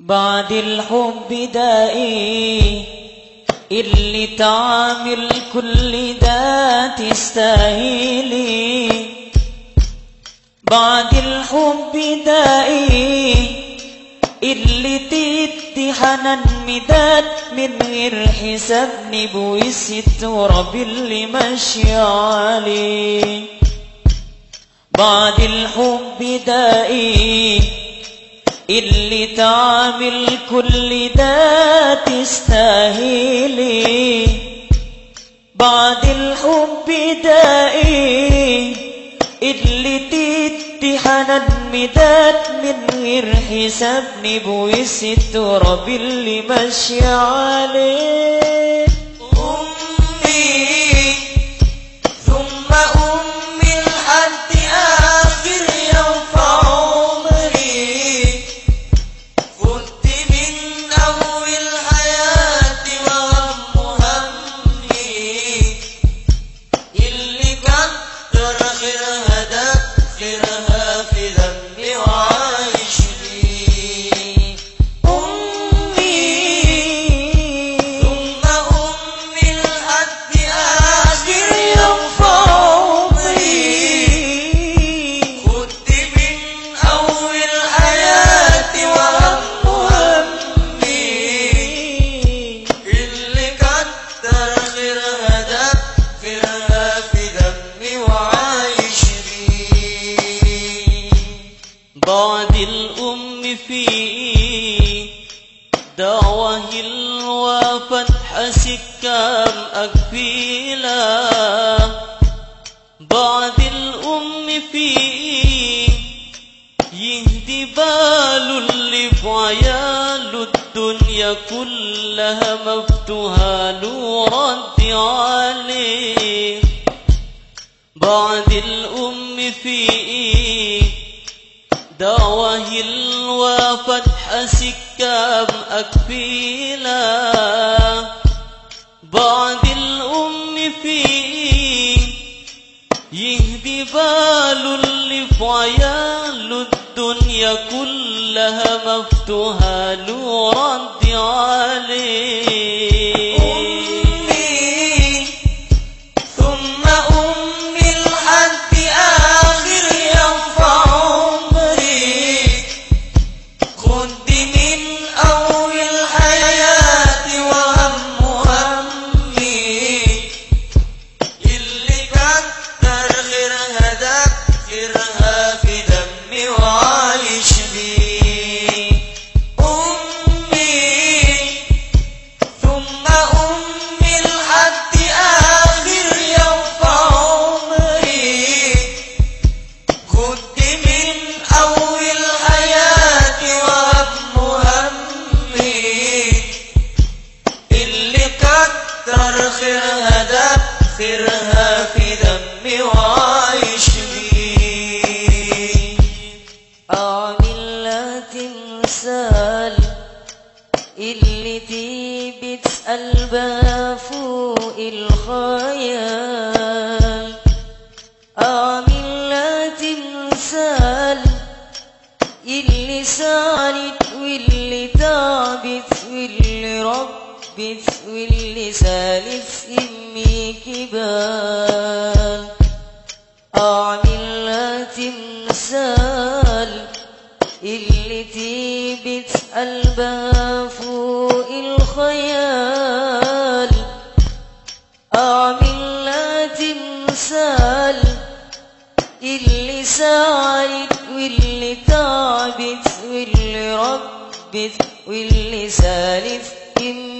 بعد الحب دائي اللي تعمل كل ده تستاهلي. بعد الحب دائي اللي تدي حنان مداد من غير حساب نبوي الستورة باللي ماشي عليه. بعد الحب دائي اللي تعمل كل ده تستاهلي بعد الحب دائي اللي تدي حنان مداد من غير حساب نبوي الستورة باللي ماشي عليه. حسكام أكفيلا. بعد الأم في يهدي في عياله الدنيا كلها مفتوحة له رد عليه بعد الأم في دعوة الوفاة حسكام أكفيلا. بعد الأم في يهدي في عياله الدنيا كلها مفتوحة له رد كتر خيرها في دمي وعايش بيه أعمل لا تمثال اللي دي بتسأل بها فوق الخيال. أعمل لا تمثال اللي سالت واللي تعبت واللي ربت. سالف أمي كبال أعمل لا تمثال اللي تيجي تسأل بها فوق الخيال. أعمل لا تمثال اللي سعيت واللي تعبت واللي ربت واللي سالف أمي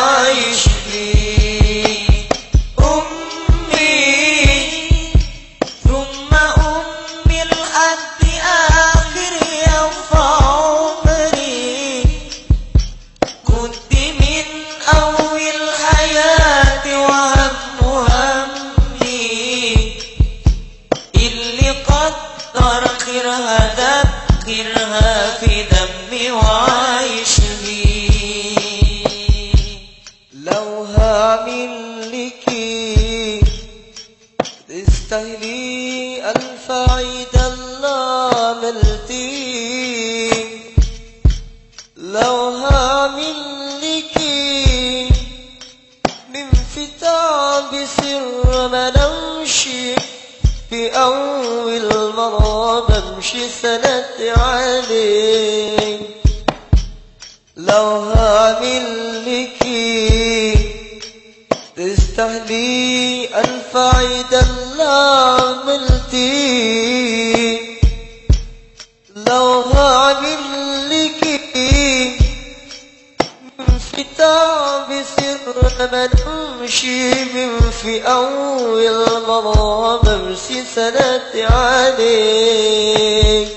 هعمل لكي تستاهلي ألف عيد الله عملتي لو هعمل لكي من فتاة بسر ما نمشي في أول مرة بمشي سنة عليك لو هعمل ألف عيد الله عملتي لو هعمل لكي من فتاة بسر ما نمشي من في أول مرة بمشي سنة عليك.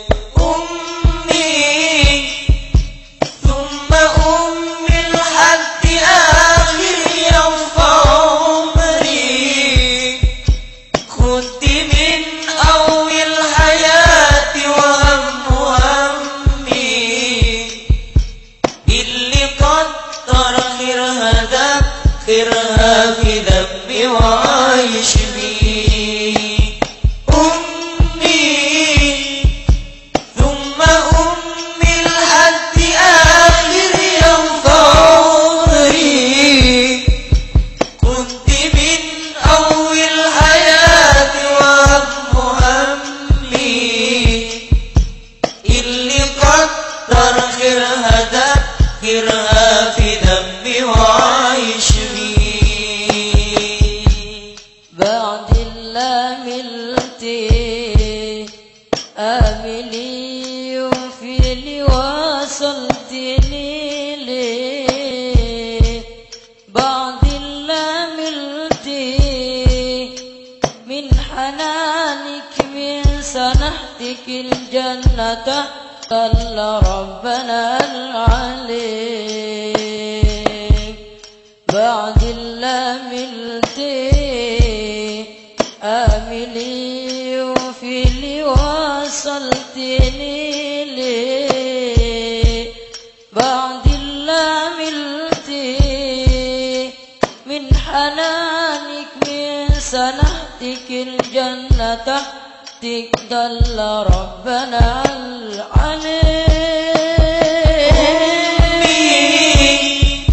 خيرها في دمي وعايش بيه بعد اللي عملتي أعملي في اللي وصلتني ليه بعد اللي عملتي من حنانك من سنحتك الجنة صلى ربنا عليك بعد اللي عملتي أعملي في اللي وصلتني ليه. بعد اللي عملتي من حنانك من سنحتك الجنة. تقدل ربنا عليك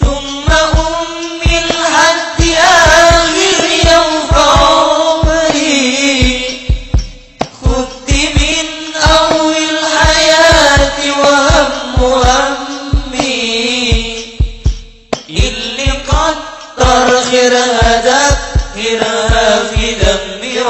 ثم أمي لحد آخر يوم خدت من أول وهم همي اللي قدر خيرها ده خيرها في دمي